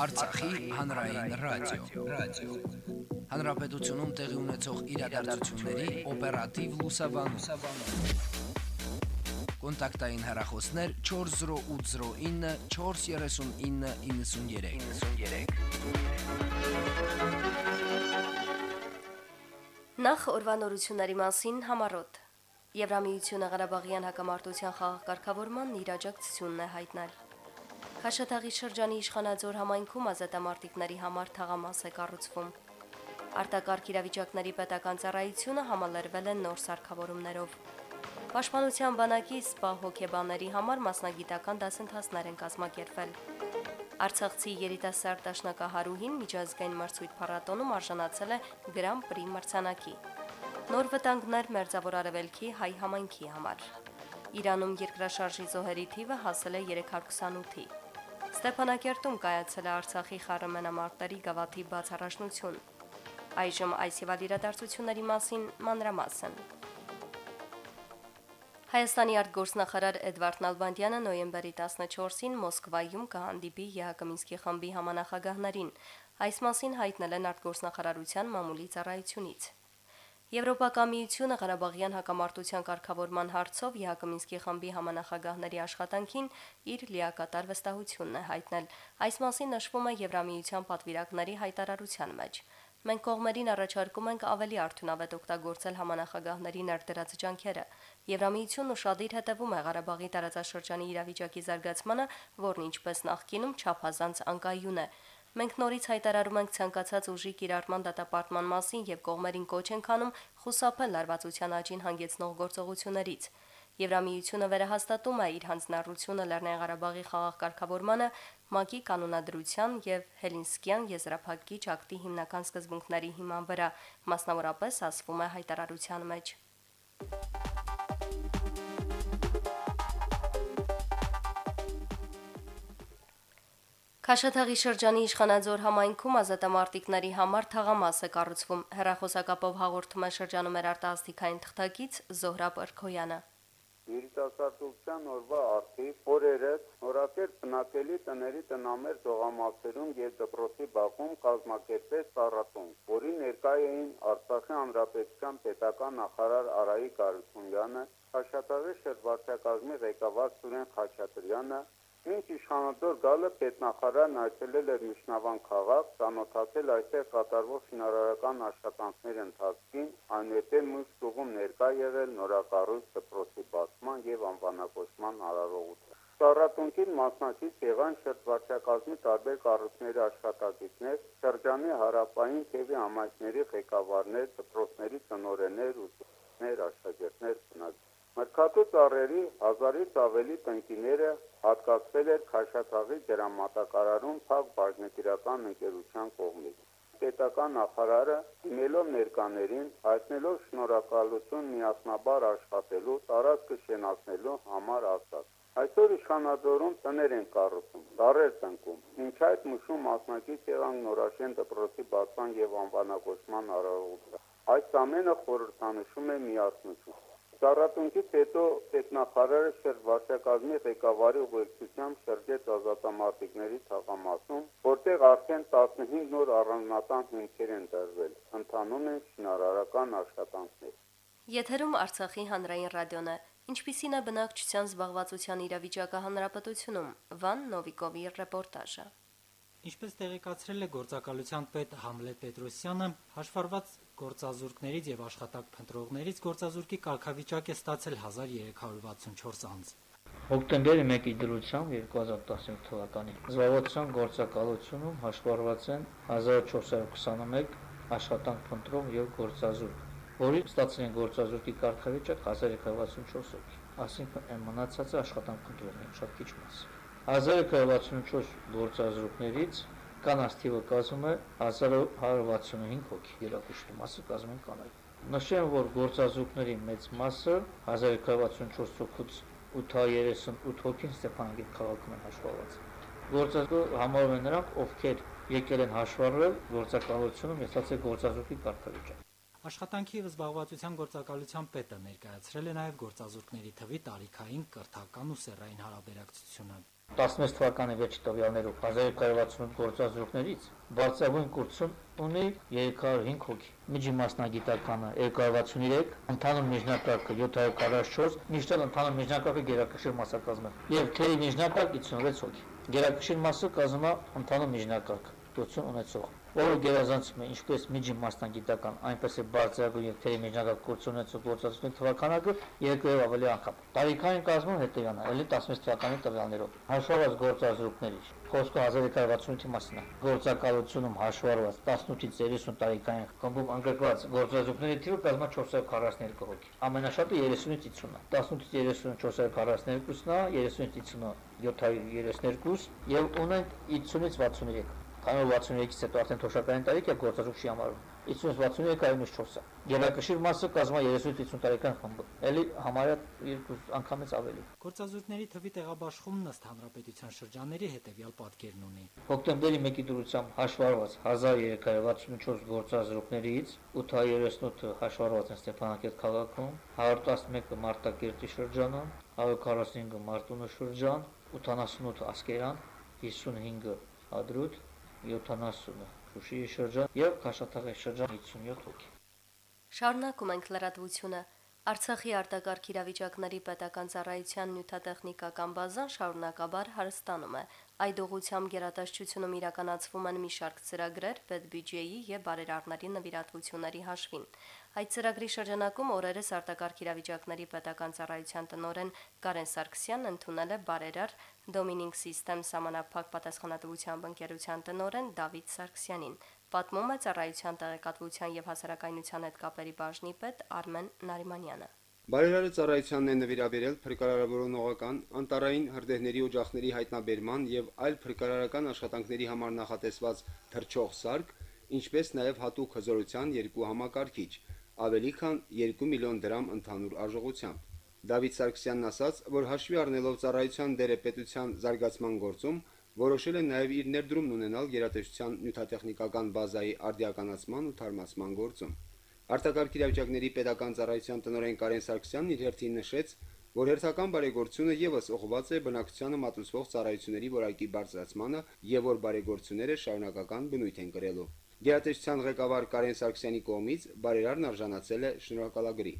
Արցախի հանրային ռադիո, ռադիո։ Հանրապետությունում տեղի ունեցող իրադարձությունների օպերատիվ լուսաբանում։ Կոնտակտային հեռախոսներ 40809 43993։ 93։ Նախ օրվանորությունների մասին համարոտ։ Եվրամիությունը Ղարաբաղյան հակամարտության խաղաղ կարգավորման իր աջակցությունն է հայտնել։ Խաշաթաղի շրջանի իշխանաձոր համայնքում ազատամարտիկների համար թաղամաս է կառուցվում։ Արտակարգ իրավիճակների պետական ծառայությունը համալրվել է նոր սարքավորումներով։ Պաշտպանության բանակի սպա հոգեբաների համար մասնագիտական դասընթացներ են կազմակերպվել։ Արցախցի երիտասարդ դաշնակահարուհին միջազգային մրցույթ փառատոնում արժանացել է Գրան Պրի մրցանակի։ Նոր վտանգներ մերձավոր արևելքի հայ համայնքի համար։ Իրանում երկրաշարժի զոհերի թիվը հասել է 328-ի։ Ստեփանակերտում կայացել է Արցախի խառը գավաթի բացառաշնություն։ Այժմ այս եւ այլ իրադարձությունների մասին մանրամասն։ Հայաստանի արտգործնախարար Էդվարդ Նալբանդյանը նոյեմբերի 14-ին Մոսկվայում կհանդիպի ԵՀԿ խմբի համանախագահներին։ Այս մասին հայտնել են արտգործնախարարության մամուլի ծառայությունից։ Եվրոպական միությունը Ղարաբաղյան հակամարտության կարգավորման հարցով ԵՀԿ խմբի համանախագահների աշխատանքին իր լիակատար վստահությունն է հայտնել։ Այս մասին նշվում է Եվրամիության պատվիրակների հայտարարության մեջ։ Մենք կողմերին առաջարկում ենք ավելի արդյունավետ օգտագործել համանախագահների ներդրած ջանքերը։ Եվրամիությունն ուշադիր հետևում է Ղարաբաղի տարածաշրջանի իրավիճակի զարգացմանը, որն ինչպես նախկինում չափազանց անկայուն է։ Մենք նորից հայտարարում ենք ցանկացած ուժի կիրառման դատապարտման մասին եւ կողմերին կոչ ենք անում խուսափել լարվածության աճին հանգեցնող գործողություններից։ Եվրամիությունը վերահաստատում է իր հանձնառությունը Լեռնային Ղարաբաղի խաղաղ կարգավորմանը ՄԱԿ-ի կանոնադրության եւ Հելինսկյան եզրափակիչ ակտի հիմնական սկզբունքների հիման վրա, մասնավորապես ասվում է հայտարարության մեջ։ Քաշաթաղի շրջանի Իշխանաձոր համայնքում ազատամարտիկների համար թաղամաս է կառուցվում։ Հերախոսակապով հաղորդում է շրջանում մեր արտասթիկային թղթակից Զոհրաբ Արքոյանը։ Երիտասարդության օրվա արդիվ օրերս նորակեր բնակելի տների տնամեր զողամասերում եւ դպրոցի բակում կազմակերպեց ծառատուն, որի ներկայ էին Արցախի հանրապետության պետական նախարար Արայիկ Արությունյանը, Խաշաթաղի շրջակազմի ղեկավար Սուրեն Խաչատրյանը, Մինչ իշխանադոր գալը պետնախարարն այցելել էր Միշնավան քաղաք, ծանոթացել այստեղ կատարվող շինարարական աշխատանքների ընթացքին, այնուհետև մյուս ճյուղում ներկա եղել նորակառույց դպրոցի բացման եւ անվանակոչման արարողություն։ Սառատունքին մասնակից եղան շրջվարչակազմի տարբեր կառույցների աշխատակիցներ, շրջանի հարապային թևի համայնքների ղեկավարներ, դպրոցների տնօրեններ, ուսուցիչներ, աշակերտներ, բնակիչներ Մրգատու ծառերի հազարից ավելի տնկիները հատկացվել էր Խաշաթաղի դրամատակարարում Փակ բաժնետիրական ընկերության կողմից։ Պետական նախարարը դիմելով ներկաներին, հայտնելով շնորհակալություն միասնաբար աշխատելու, տարածքը շենացնելու համար ասաց. Այսօր իշխանադորում տներ են կառուցում, դարեր տնկում։ Ինչ այդ մշում մասնակից եղանք նորաշեն դպրոցի բացման եւ անվանակոչման արարողության։ Այս ամենը խորհրդանշում է միասնություն։ Սառատունքից հետո պետնախարարը շրջվարչակազմի ղեկավարի ուղեկցությամբ շրջեց ազատամարտիկների թաղամասում, որտեղ արդեն 15 նոր առանձնատան հիմքեր են դրվել։ Ընթանում են շինարարական աշխատանքներ։ Եթերում Արցախի հանրային ռադիոն է։ Ինչպիսին է բնակչության զբաղվածության իրավիճակը հանրապետությունում։ Վան Նովիկովի ռեպորտաժը։ Ինչպես տեղեկացրել է գործակալության պետ Համլետ Պետրոսյանը, հաշվառված գործազուրկներից եւ աշխատակ փնտրողներից գործազուրկի կարգավիճակ է ստացել 1364 անձ։ Հոկտեմբերի 1-ի դրությամբ 2017 թվականի զբաղվածության գործակալությունում հաշվառված են 1421 աշխատանք փնտրող եւ գործազուրկ, որի ստացել են գործազուրկի կարգավիճակ 1364 հոգի, այսինքն այն մնացածը աշխատանք փնտրողներ շատ քիչ մաս։ 1364 գործազուրկներից կանանց թիվը կազմում է 1165 հոգի, երակուշտի մասը կազմում են կանայք։ Նշեմ, որ գործազուրկների մեծ մասը 1264 հոգուց 838 հոգին Ստեփանագետ քաղաքում են հաշվառված։ Գործազուրկը համարվում են նրանք, ովքեր եկել են հաշվառվել գործակալությունում եսացել գործազուրկի կարգավիճակ։ Աշխատանքի եւ զբաղվածության գործակալության պետը ներկայացրել է նաեւ գործազուրկների թվի տարիքային, կրթական ու սեռային հարաբերակցությունը։ 16 թվականի վերջի տվյալներով 1368 գործազուրկներից բարձրագույն կուրսում ունի 305 հոգի։ Միջի մասնագիտականը 263, ընդհանուր միջնակարգը 744, միշտ ընդհանուր միջնակարգը գերակշիռ մասնակազմը եւ թերի միջնակարգ 56 հոգի։ Գերակշիռ մասը կազմում է ընդհանուր միջնակարգ, 80 ունեցող որը գերազանցում է ինչպես միջին մասնագիտական, այնպես էլ բարձրագույն եւ թերի միջնակարգ կուրս ունեցող գործածությունների թվականակը եւ ավելի անգամ։ Տարիքային կազմում հետեւյալն է, ելի 16 թվականի տվյալներով։ Հաշվառված գործազրույցների խոսքը 1368-ի մասին է։ Գործակալությունում հաշվառված 18-ից 30 տարեկան խմբում ընդգրկված գործազուրկների թիվը կազմում է 442 հոգի։ Ամենաշատը 30-ից 50-ը։ 18-ից 30-ը 442-ն է, 30-ից 50-ը 732 եւ ունենք 50-ից 63 Քանի որ 63-ից հետո արդեն թոշակային տարիք է գործազուրկ չի համարվում։ 50-63 այլուց 4-ը։ Գերակշիռ մասը կազմում է 30-50 տարեկան խումբը։ Էլի համարյա երկու անգամից ավելի։ Գործազուրկների թվի տեղաբաշխումն ըստ հանրապետության շրջանների հետևյալ պատկերն ունի։ Հոկտեմբերի 1-ի դրությամբ հաշվառված 1364 գործազուրկներից 838-ը հաշվառված են Ստեփանակերտ քաղաքում, 111-ը Մարտակերտի շրջանում, 145-ը Մարտունու շրջան, 88-ը Ասկերան, 55-ը Ադրուտ, 70-ը Շուշիի շրջան եւ Քաշաթաղի շրջան 57 հոգի։ Շարունակում ենք լրատվությունը։ Արցախի արտակարգ իրավիճակների պետական ծառայության նյութատեխնիկական բազան շարունակաբար հարստանում է։ Այդ ուղությամբ գերատեսչությունում իրականացվում են մի շարք ծրագրեր պետբյուջեի եւ բարերարների նվիրատվությունների հաշվին։ Այդ ծրագրի շրջանակում օրերս արտակարգ իրավիճակների պետական ծառայության տնօրեն Կարեն Սարգսյանն ընդունել է բարերար Domining System համանախապակ պատասխանատվությամբ ընկերության տնօրեն Դավիթ Սարգսյանին։ Պատմում է ծառայության տեղեկատվության եւ հասարակայնության հետ կապերի բաժնի պետ Արմեն Նարիմանյանը։ Բարերարը ծառայությանն է նվիրաբերել փրկարարավորողական, անտարային հրդեհների օջախների հայտնաբերման եւ այլ փրկարարական աշխատանքների համար նախատեսված թրջող սարք, ինչպես նաեւ հատուկ հզորության երկու համակարգիչ, ավելի քան 2 միլիոն դրամ ընդհանուր արժողությամբ։ Դավիթ Սարգսյանն ասաց, որ հաշվի առնելով ծառայության դերը պետության զարգացման գործում, որոշել է նաև իր ներդրումն ունենալ գերատեսչության նյութատեխնիկական բազայի արդիականացման ու թարմացման գործում։ Արտակարգ իրավիճակների պետական ծառայության տնօրեն Կարեն Սարգսյանն իր հերթին նշեց, որ հերթական բարեգործությունը եւս ուղղված է բնակչությանը մատուցվող ծառայությունների որակի բարձրացմանը եւ որ բարեգործությունները շարունակական բնույթ են կրելու։ Գերատեսչության ղեկավար Կարեն Սարգսյանի կողմից բարերարն արժանացել է շնորհակալագրի։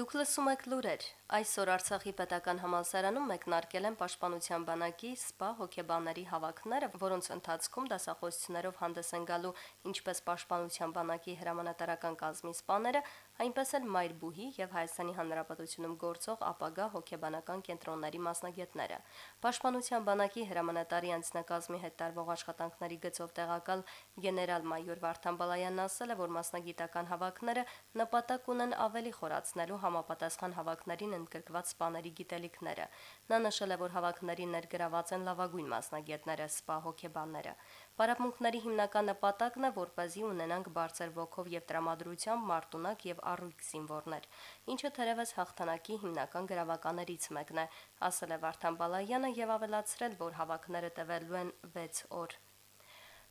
Դուք լսում եք լուրեր։ Այսօր Արցախի պետական համալսարանում մեկնարկել են Պաշտպանության բանակի սպա հոգեբանների հավաքները, որոնց ընթացքում դասախոսություններով հանդես են գալու ինչպես Պաշտպանության բանակի հրամանատարական կազմի սպաները, այնպես էլ Մայրբուհի եւ Հայաստանի Հանրապետությունում գործող ապագա հոգեբանական կենտրոնների մասնագետները։ Պաշտպանության բանակի հրամանատարի անձնակազմի հետ տարվող աշխատանքների գծով տեղակալ գեներալ-մայոր Վարդան Բալայանն ասել է, որ մասնագիտական հավաքները նպատակ ունեն ավելի խորացնելու համապատասխան հավաքներին ընդգրկված սպաների գիտելիքները։ Նա նշել է, որ հավաքներին ներգրաված են լավագույն մասնագետները, սպա հոգեբանները։ Պարապմունքների հիմնական նպատակն է, որպեսզի ունենանք բարձր ոգով եւ տրամադրությամբ մարտունակ եւ առույգ զինվորներ, ինչը թերևս հաղթանակի հիմնական գրավականներից մեկն է, ասել է Վարդան Բալայանը եւ ավելացրել, որ հավաքները տևելու են 6 օր։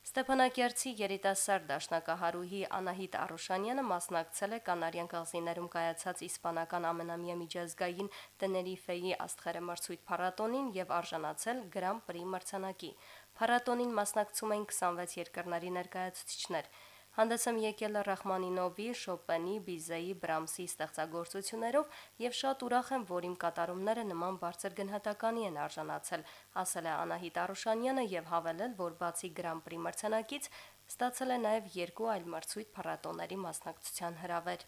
Ստեփանակերտի երիտասարդ դաշնակահարուհի Անահիտ Արոշանյանը մասնակցել է Կանարյան կղզիներում կայացած իսպանական ամենամյա միջազգային Տեներիֆեի աստղերեմրցույթ փառատոնին եւ արժանացել Գրան Պրի մրցանակի։ Փառատոնին մասնակցում էին 26 երկրների ներկայացուցիչներ։ Հանդես եմ եկել Ռախմանինովի, Շոպենի, Բիզեի, Բրամսի ստեղծագործություններով եւ շատ ուրախ եմ, որ իմ կատարումները նման բարձր գնահատականի են արժանացել, ասել է Անահիտ Արուշանյանը եւ հավելել, որ բացի Գրան Պրի մրցանակից ստացել է նաեւ երկու այլ մրցույթ փառատոների մասնակցության հրավեր։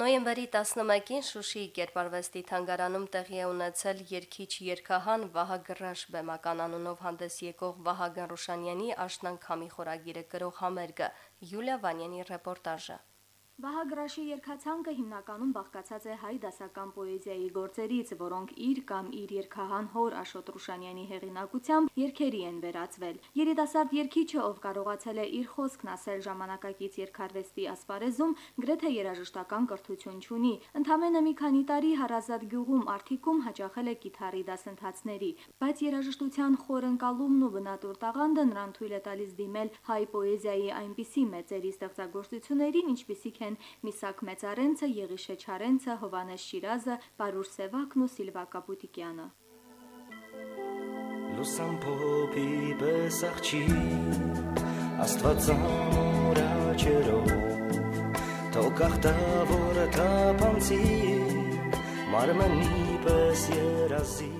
Նոյեմբերի 11-ին Շուշիի Կերպարվեստի թանգարանում տեղի է ունեցել երկիչ երկհան Վահագռաշ բեմական անունով հանդես եկող Վահագն Ռուշանյանի աշնանքամի խորագիրը գրող համերգը Յուլիա Վանյանի ռեպորտաժը Վահագրաշի երկացանկը հիմնականում բաղկացած է հայ դասական պոեզիայի գործերից, որոնք իր կամ իր երկհան հոր Աշոտ Ռուշանյանի հեղինակությամբ երկերի են վերածվել։ Երիտասարդ երկիչը, ով կարողացել է իր խոսքն ասել ժամանակակից երկարվեստի ասպարեզում, գրեթե երաժշտական կրթություն չունի։ Ընդամենը մի քանի տարի հարազատ գյուղում Արթիկում հաճախել է կիթառի դասընթացների, բայց երաժշտության խորընկալումն ու բնատուր տաղանդը նրան թույլ է տալիս դիմել հայ պոեզիայի այնպիսի մեծերի ստեղծագործություններին, ինչպիսիք են Միսակ Մեծարենցը, Եղիշե Չարենցը, Հովանես Շիրազը, Պարուր Սևակն ու Սիլվա Կապուտիկյանը։ Լուսան փոփի պես աղջի Աստվածամոր աչերով Թող ախտավորը թափանցի Մարմնի պես երազի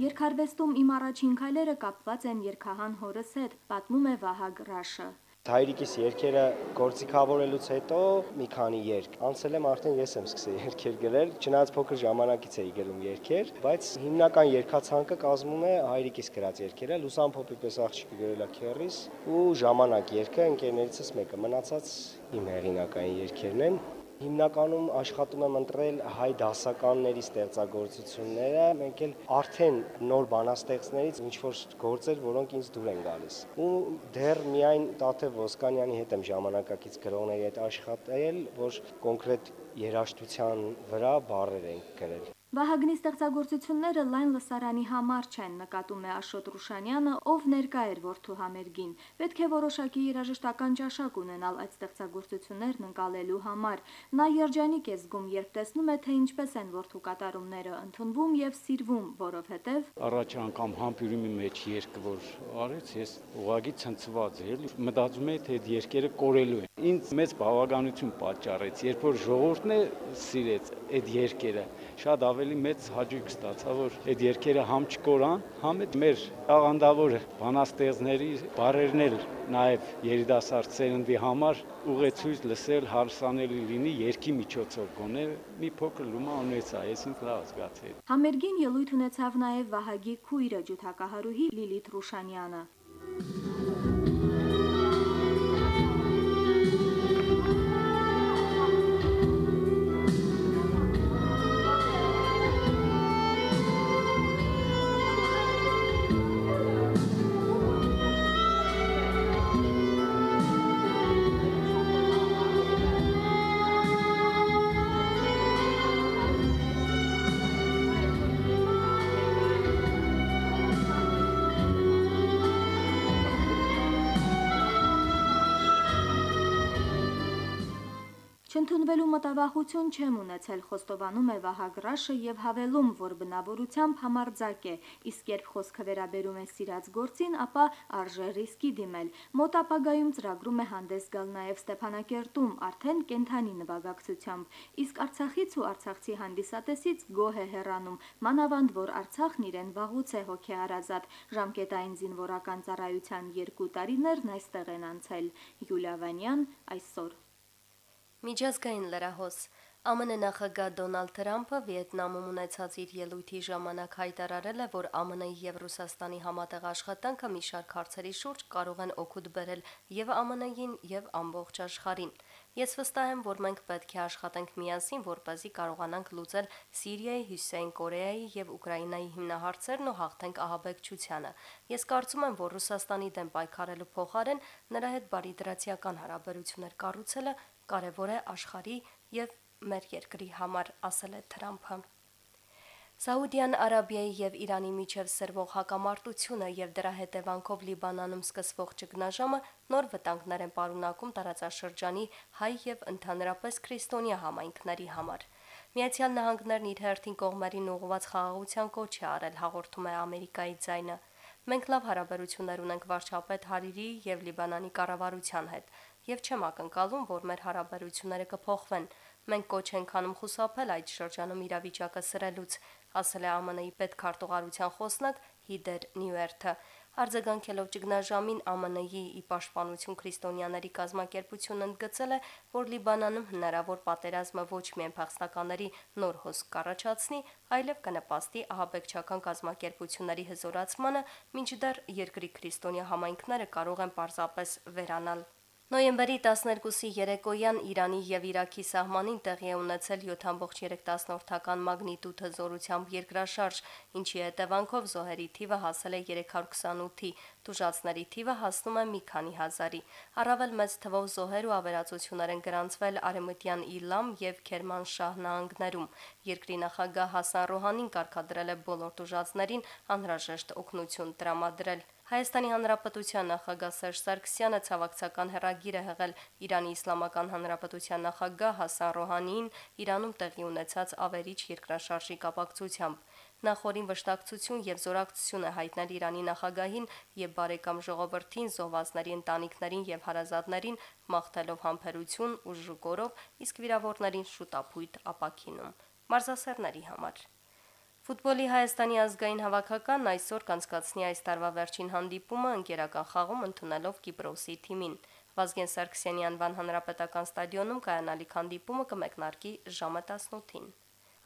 Երկարվեստում իմ առաջին քայլերը կապված են երկհան հորս հետ, պատմում է Վահագ Ռաշը։ Հայրիկիս երկերը գործիքավորելուց հետո մի քանի երկ անցել եմ արդեն ես եմ սկսել երկեր գրել, չնայած փոքր ժամանակից էի գրում երկեր, բայց հիմնական երկացանկը կազմում է հայրիկիս գրած երկերը, Լուսան Փոփի պես աղջիկը գրել է քերիս ու ժամանակ երկը ընկերներիցս մեկը մնացած իմ հեղինակային երկերն են Հիմնականում աշխատում եմ ընտրել հայ դասականների ստեղծագործությունները, մենք էլ արդեն նոր բանաստեղծներից ինչ որ գործեր, որոնք ինձ դուր են գալիս։ Ու դեռ միայն Տաթև Ոսկանյանի հետ եմ ժամանակակից գրողների հետ աշխատել, որ կոնկրետ երաժշտության վրա բառեր են գրել։ Վահագնի ստեղծագործությունները լայն լսարանի համար չեն, նկատում է Աշոտ Ռուշանյանը, ով ներկա էր որդու համերգին։ Պետք է որոշակի երաժշտական ճաշակ ունենալ այդ ստեղծագործություններն ընկալելու համար։ Նա երջանիկ է զգում, երբ տեսնում է, թե ինչպես են որդու կատարումները ընդունվում եւ սիրվում, որովհետեւ առաջ անգամ համբյուրիմի մեջ երկ որ արեց, ես ուղագի ցնցված էի, մտածում էի, թե այդ երկերը կորելու Ինձ մեծ բավականություն պատճառեց, երբ որ ժողովուրդն է սիրեց այդ երկերը շատ ավելի մեծ հաճույք ստացա, որ այդ երկերը համ չկորան, համ այդ մեր աղանդավոր բանաստեղծների բարերն էլ նաև երիտասարդ սերնդի համար ուղեցույց լսել հարսանելի լինի երկի միջոցով գոնե մի փոքր լումա ունեցա, ես ինձ լավ զգացի։ Համերգին ելույթ ունեցավ նաև Վահագի քույրը ջութակահարուհի Լիլիթ Ռուշանյանը։ Չընդունվելու մտավախություն չեմ ունեցել, խոստովանում է Վահագրաշը եւ հավելում, որ բնավորությամբ համարձակ է, իսկ երբ խոսքը վերաբերում է սիրած գործին, ապա արժե ռիսկի դիմել։ Մոտ ապագայում ծրագրում է հանդես գալ նաեւ Ստեփանակերտում, արդեն կենթանի նվագակցությամբ, իսկ Արցախից ու Արցախցի հանդիսատեսից գոհ է հեռանում, մանավանդ որ Արցախն իրեն վաղուց է հոգեարազատ, ժամկետային զինվորական ծառայության 2 տարիներն այստեղ են անցել։ Յուլիա Վանյան այսօր Միջազգային լրահոս ԱՄՆ նախագահ Դոնալդ Թրամփը Վիետնամում ունեցած իր ելույթի ժամանակ հայտարարել է, որ ԱՄՆ-ի եւ Ռուսաստանի համատեղ աշխատանքը մի շարք հարցերի շուրջ կարող են օգուտ բերել եւ ԱՄՆ-ին եւ ամբողջ աշխարհին։ Ես վստահ եմ, որ մենք պետք է աշխատենք միասին, որպեսզի կարողանանք լուծել Սիրիայի, Հյուսիսային Կորեայի եւ Ուկրաինայի հիմնահարցերն ու հաղթենք ահաբեկչությանը։ Ես կարծում եմ, որ Ռուսաստանի դեմ պայքարելու փոխարեն նրա հետ բարիդրացիական հարաբերություններ կառուցելը կարևոր է աշխարհի եւ մեր երկրի համար, ասել է Թրամփը։ Սաուդյան Արաբիայի եւ Իրանի միջև սրվող հակամարտությունը եւ դրա հետևանքով Լիբանանում սկսվող ճգնաժամը նոր վտանգներ են պարունակում տարածաշրջանի հայ եւ ընդհանրապես քրիստոնյա համայնքների համար։ Միացյալ Նահանգներն իր հերթին կողմերին ուղղված խաղաղության կոչ է արել, հաղորդում է Ամերիկայի ձայնը։ Մենք լավ հարաբերություններ ունենք վարչապետ Հարիրի եւ Լիբանանի կառավարության հետ, եւ չեմ ակնկալում, որ մեր հարաբերությունները կփոխվեն։ Մենք կոչ ենք անում խուսափել այդ շրջանում իրավիճակը սրելուց, ասել է ԱՄՆ-ի պետքարտուղարության խոսնակ Հիդեր Նյուերթը։ Արձագանքելով ճգնաժամին ԱՄՆ-ի ի պաշտպանություն քրիստոնյաների կազմակերպությունը ընդգծել է, որ Լիբանանում հնարավոր պատերազմը ոչ միայն փախստականների նոր հոսք կառաջացնի, այլև կնպաստի ահաբեկչական կազմակերպությունների հզորացմանը, մինչդեռ երկրի քրիստոնյա համայնքները կարող են պարզապես վերանալ Նոյեմբերի 12-ի երեկոյան Իրանի եւ Իրաքի սահմանին տեղի է ունեցել 7.3-ական մագնիտուդ հզորությամբ երկրաշարժ, ինչի հետևանքով զոհերի թիվը հասել է 328-ի, դժուժացների թիվը հասնում է մի քանի հազարի։ Առավել մեծ թվով զոհեր ու ավերածություններ են գրանցվել Արեմտյան Իլամ եւ Քերմանշահ նահանգներում։ Երկրի նախագահ Հասան Ռոհանին կարգադրել է բոլոր դժուժացներին անհրաժեշտ օգնություն տրամադրել։ Հայաստանի Հանրապետության նախագահ Սերժ Սարգսյանը ցավակցական հերագիր է հղել Իրանի Իսլամական Հանրապետության նախագահ Հասան Ռոհանիին Իրանում տեղի ունեցած ավերիչ երկրաշարժի կապակցությամբ։ Նախորին վշտակցություն եւ զորակցություն է հայտնել Իրանի նախագահին եւ բարեկամ ժողովրդին, զոհվածների ընտանիքներին եւ հարազատներին մաղթելով համբերություն ու ժուկորով, իսկ վիրավորներին շուտապույտ ապակինում։ Մարզասերների համար Ֆուտբոլի Հայաստանի ազգային հավաքականն այսօր կանցկացնի այս տարվա վերջին հանդիպումը ընկերական խաղում ընդունելով Կիպրոսի թիմին։ Վազգեն Սարգսյանի անվան հանրապետական ստադիոնում կայանալիք հանդիպումը կմեկնարկի ժամը 18-ին։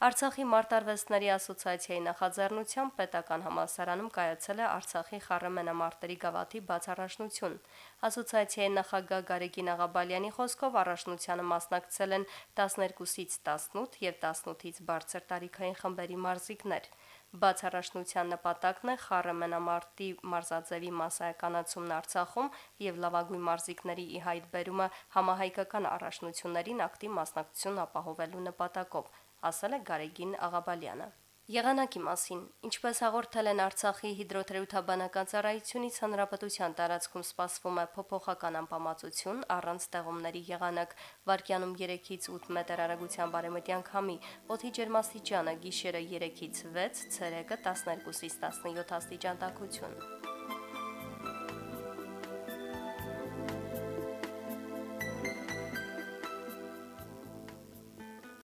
Արցախի մարտարվեստների ասոցիացիայի նախաձեռնությամբ պետական համալսարանում կայացել է Արցախի խառը գավաթի բացառաշնություն։ Ասոցիացիայի նախագահ Գարեգին Աղաբալյանի խոսքով առաջնությանը մասնակցել են 12-ից 18 եւ 18-ից բարձր տարիքային խմբերի մարզիկներ։ Բացառաշնության նպատակն է խառը մենամարտի մարզաձևի մասսայականացումն Արցախում եւ լավագույն մարզիկների ի հայտ բերումը համահայկական առաջնություններին ակտիվ մասնակցություն ապահովելու նպատակով ասել է Գարեգին Աղաբալյանը։ Եղանակի մասին, ինչպես հաղորդել են Արցախի հիդրոթերապևտաբանական ծառայությունից, հանրապետության տարածքում սպասվում է փոփոխական անբավարարություն առանց ստեղումների եղանակ, վարկյանում 3-ից 8 մետր արագության բարեմտյան քամի, օդի ջերմաստիճանը գիշերը 3-ից 6, ցերեկը 12-ից 17 աստիճան տաքություն։